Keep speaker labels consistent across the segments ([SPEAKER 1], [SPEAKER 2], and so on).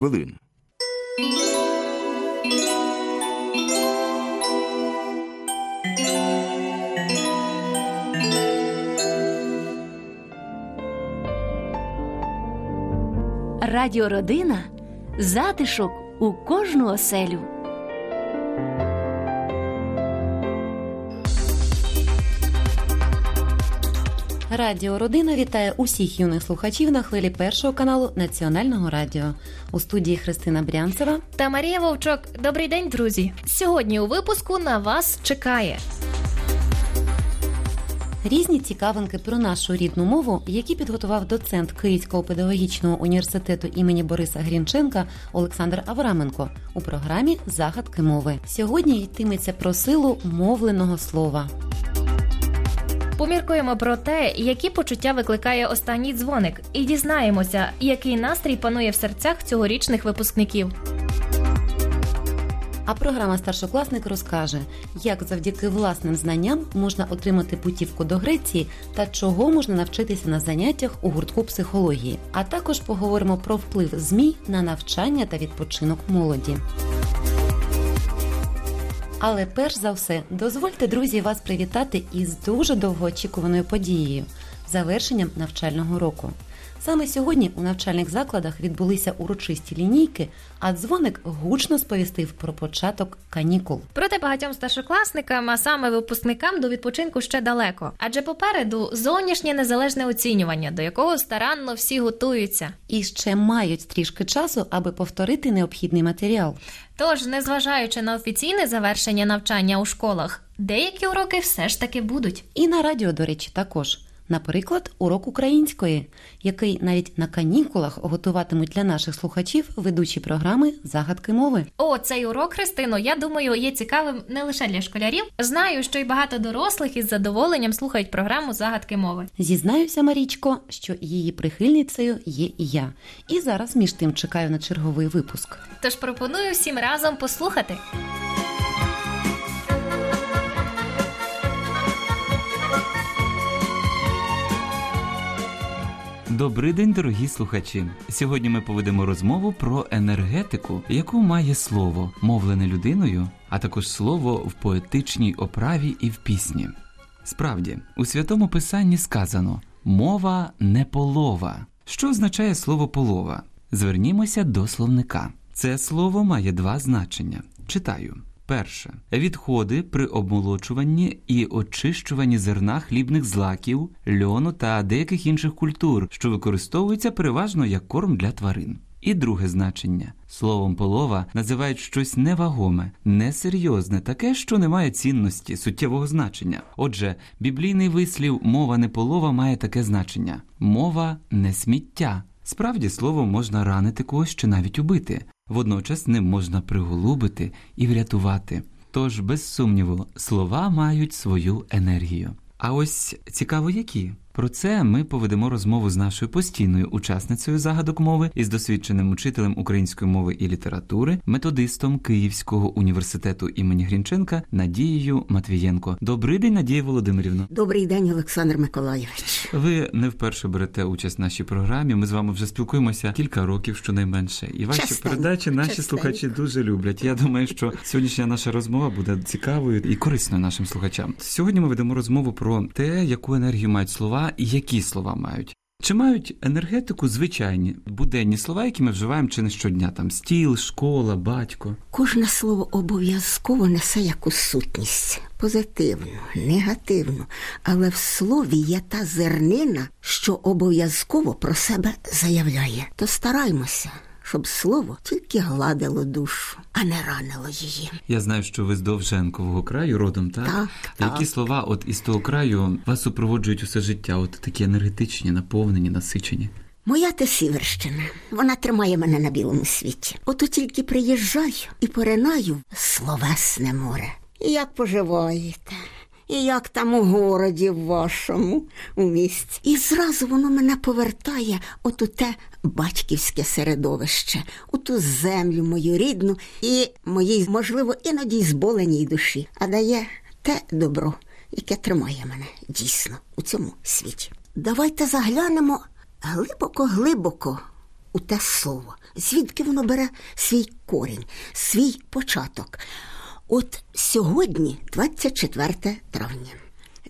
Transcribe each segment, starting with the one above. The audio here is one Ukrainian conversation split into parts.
[SPEAKER 1] хвилин.
[SPEAKER 2] Радіородина затишок у кожну оселю.
[SPEAKER 3] Радіо Родина вітає усіх юних слухачів на хвилі першого каналу Національного радіо. У студії Христина Брянцева.
[SPEAKER 4] Та Марія Вовчок. Добрий день, друзі! Сьогодні у випуску на вас чекає.
[SPEAKER 3] Різні цікавинки про нашу рідну мову, які підготував доцент Київського педагогічного університету імені Бориса Грінченка Олександр Авраменко у програмі Загадки мови. Сьогодні йтиметься про силу мовленого слова.
[SPEAKER 4] Поміркуємо про те, які почуття викликає останній дзвоник, і дізнаємося, який настрій панує в серцях цьогорічних випускників.
[SPEAKER 3] А програма Старшокласник розкаже, як завдяки власним знанням можна отримати путівку до Греції та чого можна навчитися на заняттях у гуртку психології. А також поговоримо про вплив ЗМІ на навчання та відпочинок молоді. Але перш за все, дозвольте, друзі, вас привітати із дуже довгоочікуваною подією завершенням навчального року. Саме сьогодні у навчальних закладах відбулися урочисті лінійки, а дзвоник гучно сповістив про початок канікул.
[SPEAKER 4] Проте багатьом старшокласникам, а саме випускникам до відпочинку ще далеко. Адже попереду зовнішнє незалежне оцінювання, до якого старанно всі готуються.
[SPEAKER 3] І ще мають трішки часу, аби повторити необхідний матеріал.
[SPEAKER 4] Тож, незважаючи на офіційне завершення навчання у школах, деякі уроки все ж таки будуть.
[SPEAKER 3] І на радіо, до речі, також. Наприклад, урок української, який навіть на канікулах готуватимуть для наших слухачів ведучі програми загадки мови.
[SPEAKER 4] О, цей урок, Христино, я думаю, є цікавим не лише для школярів. Знаю, що й багато дорослих із задоволенням слухають програму загадки мови.
[SPEAKER 3] Зізнаюся, Марічко, що її прихильницею є і я. І зараз між тим чекаю на черговий випуск.
[SPEAKER 4] Тож пропоную всім разом послухати.
[SPEAKER 5] Добрий день, дорогі слухачі. Сьогодні ми поведемо розмову про енергетику, яку має слово, мовлене людиною, а також слово в поетичній оправі і в пісні. Справді, у святому писанні сказано мова не полова. Що означає слово полова? Звернімося до словника. Це слово має два значення. Читаю. Перше відходи при обмолочуванні і очищуванні зерна хлібних злаків, льону та деяких інших культур, що використовуються переважно як корм для тварин. І друге значення словом полова називають щось невагоме, несерйозне, таке, що не має цінності, суттєвого значення. Отже, біблійний вислів мова не полова має таке значення мова не сміття. Справді словом можна ранити когось чи навіть убити. Водночас ним можна приголубити і врятувати. Тож, без сумніву, слова мають свою енергію. А ось цікаво, які про це ми поведемо розмову з нашою постійною учасницею загадок мови із досвідченим учителем української мови і літератури, методистом Київського університету імені Грінченка Надією Матвієнко. Добрий день, Надія Володимирівна.
[SPEAKER 6] Добрий день, Олександр Миколайович.
[SPEAKER 5] Ви не вперше берете участь в нашій програмі. Ми з вами вже спілкуємося кілька років, щонайменше. І ваші
[SPEAKER 6] Частенько,
[SPEAKER 5] передачі наші
[SPEAKER 6] частенько.
[SPEAKER 5] слухачі дуже люблять. Я думаю, що сьогоднішня наша розмова буде цікавою і корисною нашим слухачам. Сьогодні ми ведемо розмову про те, яку енергію мають слова які слова мають. Чи мають енергетику звичайні буденні слова, які ми вживаємо чи не щодня? Там стіл, школа, батько.
[SPEAKER 6] Кожне слово обов'язково несе якусь сутність позитивну, негативну, але в слові є та зернина, що обов'язково про себе заявляє. То стараймося, щоб слово тільки гладило душу, а не ранило її.
[SPEAKER 5] Я знаю, що ви з Довженкового краю родом, так?
[SPEAKER 6] Так,
[SPEAKER 5] Та Які слова от із того краю вас супроводжують усе життя? От такі енергетичні, наповнені, насичені.
[SPEAKER 6] Моя те Сіверщина, вона тримає мене на білому світі. Ото тільки приїжджаю і поринаю в словесне море. Як поживаєте? І як там у городі вашому, у місті. І зразу воно мене повертає от у те батьківське середовище, у ту землю мою рідну і моїй, можливо, іноді зболеній душі, а дає те добро, яке тримає мене дійсно у цьому світі. Давайте заглянемо глибоко-глибоко у те слово, звідки воно бере свій корінь, свій початок. От сьогодні, 24 травня,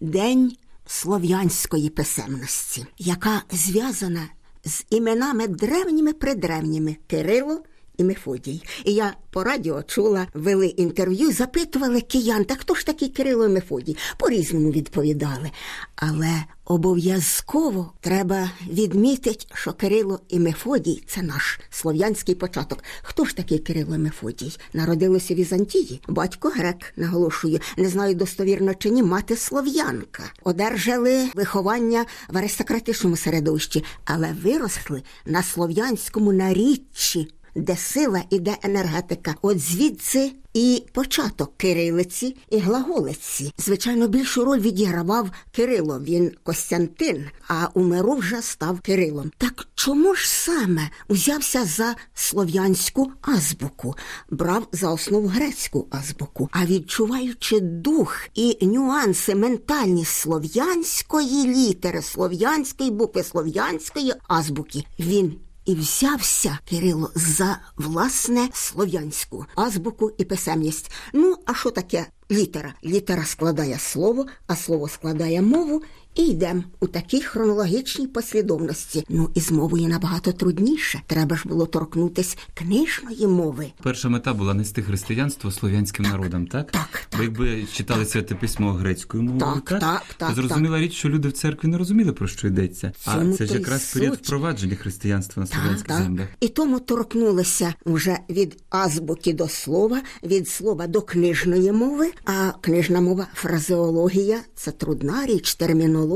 [SPEAKER 6] день слов'янської писемності, яка зв'язана з іменами древніми придревніми Кирило і Мефодій. І я по радіо чула, вели інтерв'ю, запитували киян, та хто ж такий Кирило і Мефодій? По-різному відповідали. Але обов'язково треба відмітити, що Кирило і Мефодій це наш слов'янський початок. Хто ж такий Кирило і Мефодій? Народилося в Візантії. Батько грек, наголошую, не знаю достовірно чи ні, мати слов'янка. Одержали виховання в аристократичному середовищі, але виросли на слов'янському наріччі де сила і де енергетика. От звідси і початок кирилиці і глаголиці. Звичайно, більшу роль відігравав Кирило. Він Костянтин, а у миру вже став Кирилом. Так чому ж саме узявся за слов'янську азбуку, брав за основу грецьку азбуку, а відчуваючи дух і нюанси ментальні слов'янської літери, слов'янської букви, слов'янської азбуки, він і взявся Кирило за власне слов'янську азбуку і писемність. Ну, а що таке літера? Літера складає слово, а слово складає мову, і йдемо у такій хронологічній послідовності. Ну і з мовою набагато трудніше. Треба ж було торкнутись книжної мови.
[SPEAKER 5] Перша мета була нести християнство слов'янським народам, так?
[SPEAKER 6] Так,
[SPEAKER 5] Бо якби читали святе письмо грецькою мовою,
[SPEAKER 6] Так,
[SPEAKER 5] так,
[SPEAKER 6] так, так,
[SPEAKER 5] то зрозуміла річ, що люди в церкві не розуміли, про що йдеться. А
[SPEAKER 6] Цьому
[SPEAKER 5] це ж якраз період впровадження християнства на слов'янських землях.
[SPEAKER 6] І тому торкнулися вже від азбуки до слова, від слова до книжної мови. А книжна мова фразеологія це трудна річ, термінологія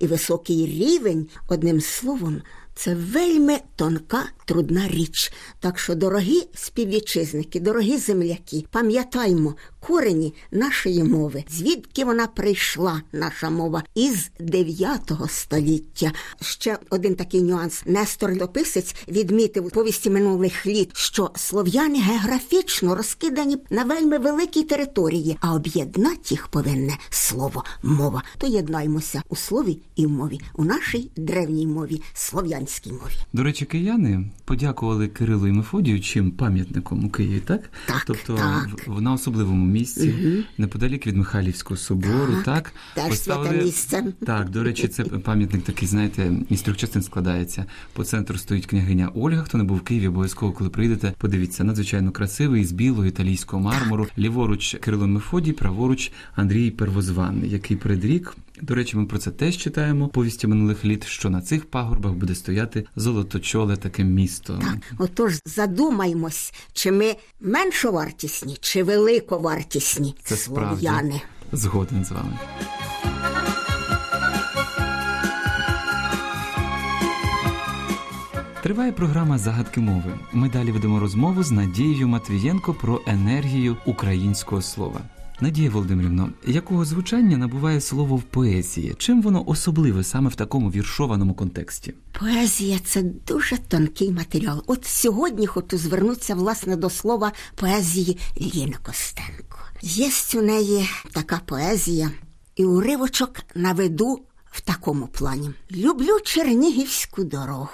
[SPEAKER 6] і високий рівень. Одним словом, це вельми тонка, трудна річ. Так що, дорогі співвітчизники, дорогі земляки, пам'ятаймо корені нашої мови, звідки вона прийшла, наша мова, із 9 століття. Ще один такий нюанс. Нестор Лописець відмітив у повісті минулих літ, що слов'яни географічно розкидані на вельми великій території, а об'єднати їх повинне слово мова. То єднаймося у слові і в мові, у нашій древній мові, слов'янській мові.
[SPEAKER 5] До речі, кияни подякували Кирилу і Мефодію чим пам'ятником у Києві, так?
[SPEAKER 6] Так,
[SPEAKER 5] тобто
[SPEAKER 6] так.
[SPEAKER 5] в- на особливому місці, неподалік від Михайлівського собору, так?
[SPEAKER 6] Так, теж святе місце.
[SPEAKER 5] Так, до речі, це пам'ятник такий, знаєте, із трьох частин складається. По центру стоїть княгиня Ольга. Хто не був в Києві, обов'язково, коли прийдете, подивіться, надзвичайно красивий, з білого італійського мармуру. Ліворуч Кирило Мефодій, праворуч Андрій Первозванний, який предрік. До речі, ми про це теж читаємо повісті минулих літ, що на цих пагорбах буде стояти золоточоле таке місто.
[SPEAKER 6] Так, отож задумаймось, чи ми меншовартісні, чи великовартісні
[SPEAKER 5] Це справді
[SPEAKER 6] слов'яни.
[SPEAKER 5] згоден з вами. Триває програма Загадки мови. Ми далі ведемо розмову з Надією Матвієнко про енергію українського слова. Надія Володимирівна, якого звучання набуває слово в поезії? Чим воно особливе саме в такому віршованому контексті?
[SPEAKER 6] Поезія це дуже тонкий матеріал. От сьогодні хочу звернутися власне до слова поезії Ліни Костенко. Є у неї така поезія, і уривочок наведу в такому плані. Люблю Чернігівську дорогу,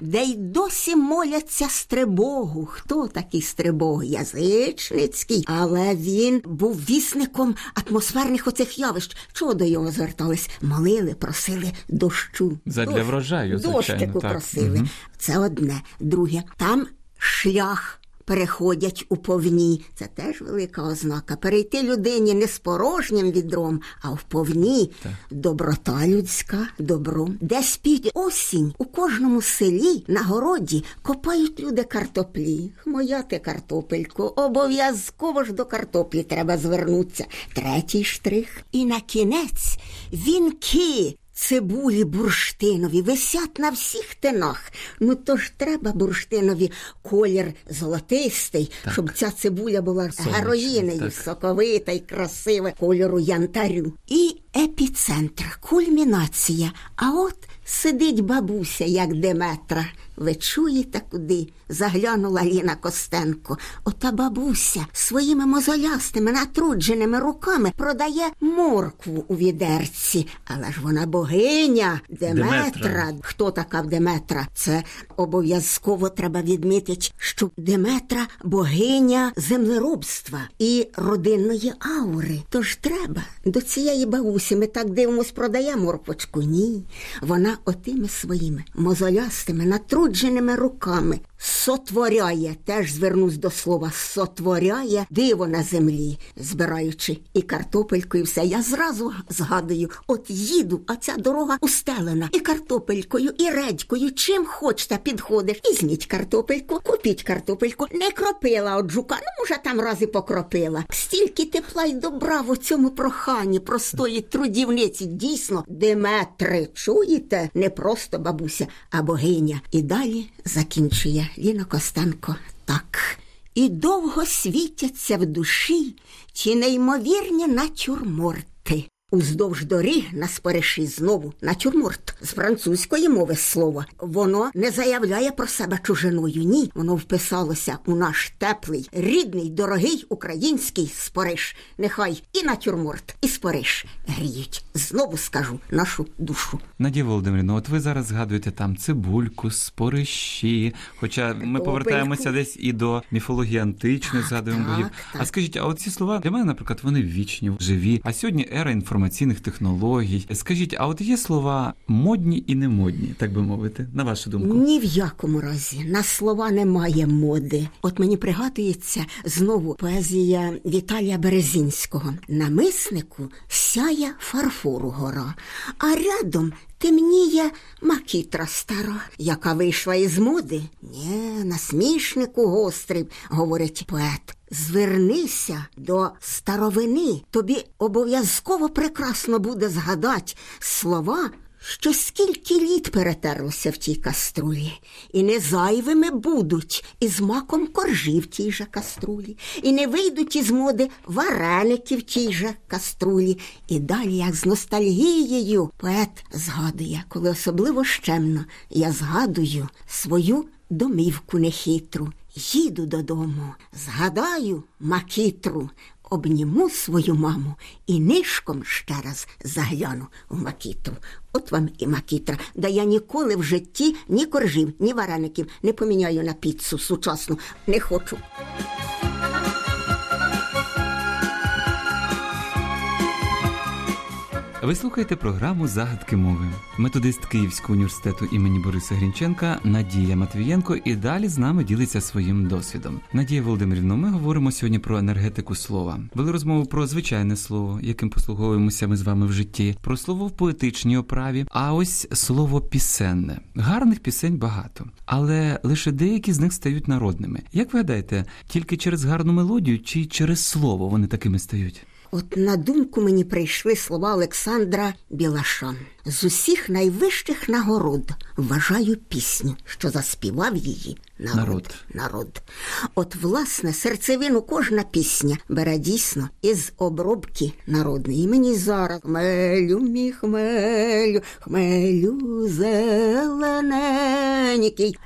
[SPEAKER 6] де й досі моляться стрибогу. Хто такий стрибог? Язичницький, але він був вісником атмосферних оцих явищ. Чого до його звертались? Молили, просили дощу.
[SPEAKER 5] Задля
[SPEAKER 6] Дощ-
[SPEAKER 5] врожаю, звичайно,
[SPEAKER 6] Дощику
[SPEAKER 5] так.
[SPEAKER 6] просили.
[SPEAKER 5] Мгм.
[SPEAKER 6] Це одне. Друге, там шлях. Переходять у повні, це теж велика ознака. Перейти людині не з порожнім відром, а в повні. Доброта людська, добро. Десь під осінь у кожному селі на городі копають люди картоплі. Моя ти картопелько, обов'язково ж до картоплі треба звернутися. Третій штрих. І на кінець вінки Цибулі бурштинові висять на всіх тинах. Ну то ж треба бурштинові колір золотистий, щоб ця цибуля була героїнею, соковита й красива, кольору янтарю. І епіцентр, кульмінація. А от сидить бабуся, як Деметра, Ви чуєте, куди заглянула Ліна Костенко? Ота бабуся своїми мозолястими натрудженими руками продає моркву у відерці. Але ж вона богиня Деметра.
[SPEAKER 5] Деметра.
[SPEAKER 6] Хто така Деметра? Це обов'язково треба відмітити, що Деметра богиня землеробства і родинної аури. Тож треба до цієї бабусі. Ми так дивимось, продає морквочку. Ні. Вона отими своїми мозолястими, натрудженими руками сотворяє, теж звернусь до слова, сотворяє диво на землі, збираючи і картопельку, і все. Я зразу згадую, от їду, а ця дорога устелена і картопелькою, і редькою. Чим хочете, підходиш. Візьміть картопельку, купіть картопельку. Не кропила от жука, ну може там рази покропила. Стільки тепла й добра в цьому проханні простої трудівниці. Дійсно, Деметри, чуєте? Не просто бабуся, а богиня. І далі закінчує Ліна Костенко так. І довго світяться в душі ті неймовірні натюрморти. Уздовж доріг на спориші знову натюрморт з французької мови слово. Воно не заявляє про себе чужиною. Ні, воно вписалося у наш теплий, рідний, дорогий український спориш. Нехай і натюрморт, і спориш гріють. Знову скажу нашу душу.
[SPEAKER 5] Надія Володимирівна, от ви зараз згадуєте там цибульку, спорищі. Хоча ми
[SPEAKER 6] Картопельку.
[SPEAKER 5] повертаємося десь і до міфології античної, згадуємо
[SPEAKER 6] так,
[SPEAKER 5] богів.
[SPEAKER 6] так.
[SPEAKER 5] А скажіть, а от ці слова для мене, наприклад, вони вічні, живі. А сьогодні ера інформаційних технологій. Скажіть, а от є слова модні і немодні, так би мовити, на вашу думку?
[SPEAKER 6] Ні в якому разі на слова немає моди. От мені пригадується знову поезія Віталія Березінського. Намиснику сяє фарфору гора, а рядом темніє макітра стара, яка вийшла із моди. Нє, насмішнику гострий, говорить поет. Звернися до старовини, тобі обов'язково прекрасно буде згадати слова, що скільки літ перетерлося в тій каструлі, і не зайвими будуть із маком коржі в тій же каструлі, і не вийдуть із моди вареники в тій же каструлі. І далі, як з ностальгією, поет згадує, коли особливо щемно я згадую свою домівку нехитру. Їду додому, згадаю макітру, обніму свою маму і нишком ще раз загляну в макітру. От вам і макітра, да я ніколи в житті ні коржів, ні вареників не поміняю на піцу сучасну. Не хочу.
[SPEAKER 5] Ви слухаєте програму Загадки мови. Методист Київського університету імені Бориса Грінченка Надія Матвієнко і далі з нами ділиться своїм досвідом. Надія Володимирівна, ми говоримо сьогодні про енергетику слова. Вели розмову про звичайне слово, яким послуговуємося ми з вами в житті, про слово в поетичній оправі. А ось слово пісенне. Гарних пісень багато, але лише деякі з них стають народними. Як ви гадаєте, тільки через гарну мелодію чи через слово вони такими стають?
[SPEAKER 6] От на думку мені прийшли слова Олександра Білаша. З усіх найвищих нагород вважаю пісню, що заспівав її народ.
[SPEAKER 5] Народ.
[SPEAKER 6] народ. От, власне, серцевину кожна пісня бере дійсно із обробки народної. І мені зараз хмелю, мій хмелю, хмелю зелененький.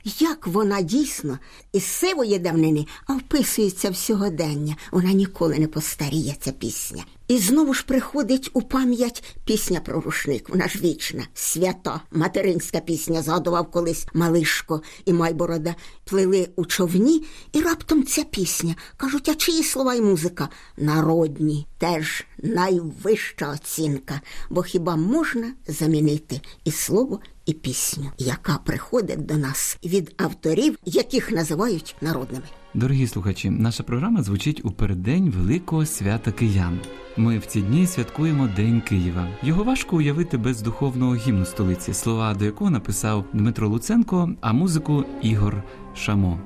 [SPEAKER 6] Як вона дійсно із сивої давнини, а вписується в сьогодення. Вона ніколи не постаріє, ця пісня. І знову ж приходить у пам'ять пісня про рушник. Вона ж вічна, свята, материнська пісня згадував колись Малишко і Майборода плили у човні, і раптом ця пісня. Кажуть, а чиї слова і музика? Народні, теж найвища оцінка. Бо хіба можна замінити і слово, і пісню, яка приходить до нас від авторів, яких називають народними?
[SPEAKER 5] Дорогі слухачі, наша програма звучить у переддень Великого свята киян. Ми в ці дні святкуємо День Києва. Його важко уявити без духовного гімну столиці, слова до якого написав Дмитро Луценко, а музику Ігор Шамо.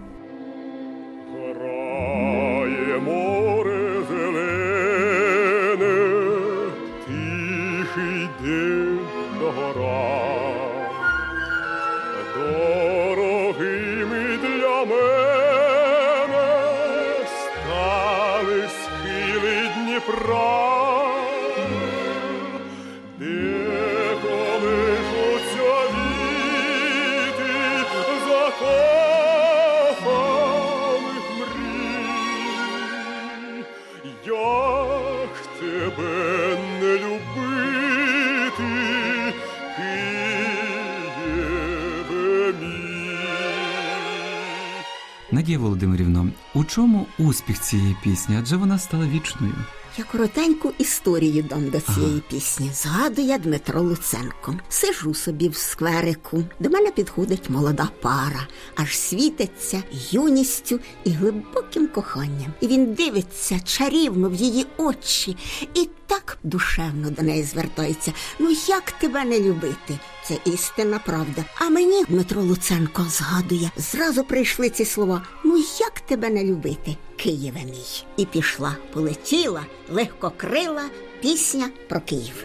[SPEAKER 5] Надія Володимирівно, у чому успіх цієї пісні? Адже вона стала вічною.
[SPEAKER 6] Я коротеньку історію дам до цієї пісні. Згадує Дмитро Луценко. Сижу собі в скверику. До мене підходить молода пара, аж світиться юністю і глибоким коханням. І він дивиться чарівно в її очі і так душевно до неї звертається. Ну як тебе не любити? Це істинна правда. А мені Дмитро Луценко згадує, зразу прийшли ці слова. Ну як тебе не любити, Києве мій? І пішла, полетіла, легкокрила пісня про Київ.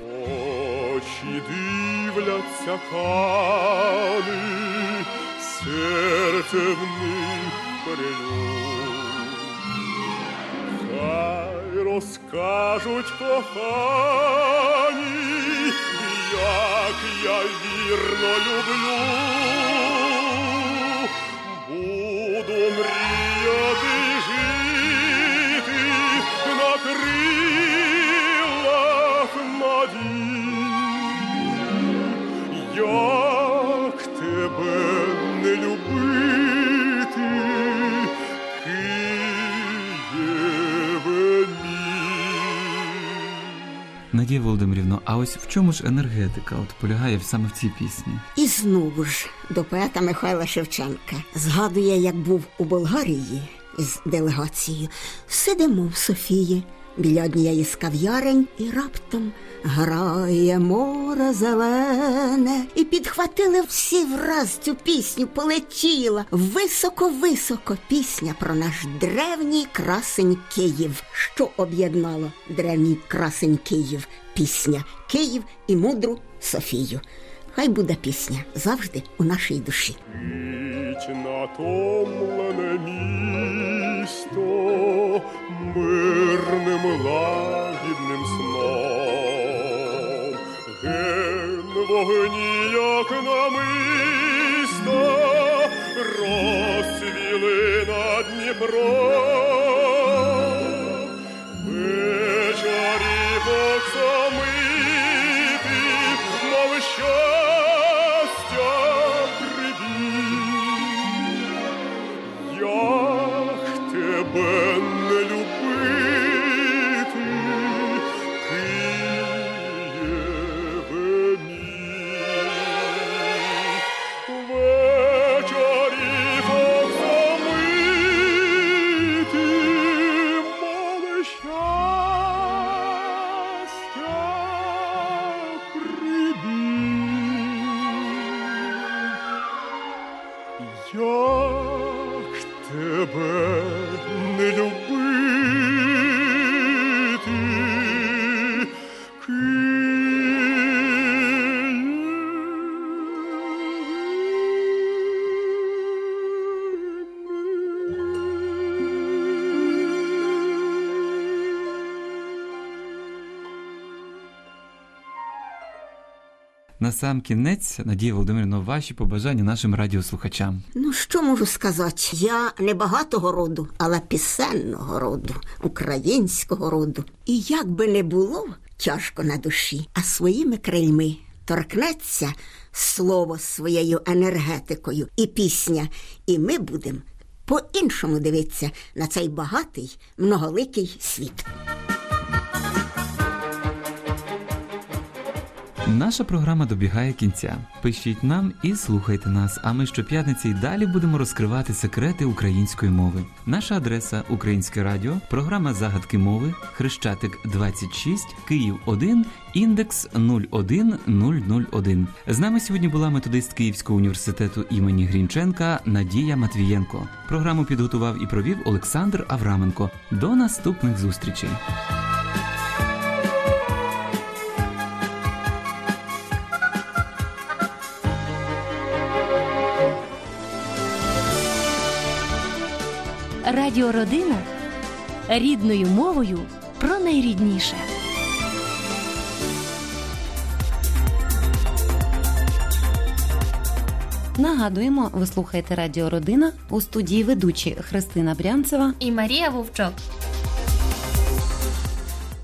[SPEAKER 1] Очі дивляться хани, серце в них. Хай розкажуть кохані, як я вірно люблю. Буду мріяти
[SPEAKER 5] Надія Володимирівно, а ось в чому ж енергетика от полягає саме в цій пісні?
[SPEAKER 6] І знову ж до поета Михайла Шевченка згадує, як був у Болгарії з делегацією. Сидимо в Софії біля однієї з кав'ярень, і раптом грає море зелене. І підхватили всі враз цю пісню, полетіла високо-високо пісня про наш древній красень Київ. Що об'єднало древній красень Київ? Пісня Київ і мудру Софію. Хай буде пісня завжди у нашій душі.
[SPEAKER 1] Піть натомлене місто мирним лагідним сном. Ген вогні, як намисто, розцвіли над Дніпром.
[SPEAKER 5] На сам кінець, Надія Володимирівна, ваші побажання нашим радіослухачам.
[SPEAKER 6] Ну, що можу сказати? Я не багатого роду, але пісенного роду, українського роду. І як би не було тяжко на душі, а своїми крильми торкнеться слово своєю енергетикою і пісня, і ми будемо по-іншому дивитися на цей багатий, многоликий світ.
[SPEAKER 5] Наша програма добігає кінця. Пишіть нам і слухайте нас. А ми щоп'ятниці й далі будемо розкривати секрети української мови. Наша адреса Українське Радіо, програма Загадки мови, Хрещатик 26, Київ 1, індекс 01001. З нами сьогодні була методист Київського університету імені Грінченка Надія Матвієнко. Програму підготував і провів Олександр Авраменко. До наступних зустрічей.
[SPEAKER 2] Радіородина рідною мовою про найрідніше.
[SPEAKER 3] Нагадуємо, ви слухаєте Радіо Родина у студії ведучі Христина Брянцева.
[SPEAKER 4] І Марія Вовчок.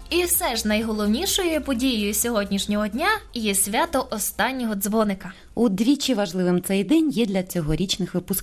[SPEAKER 4] І все ж найголовнішою подією сьогоднішнього дня є свято останнього дзвоника.
[SPEAKER 3] Удвічі важливим цей день є для цьогорічних випускників.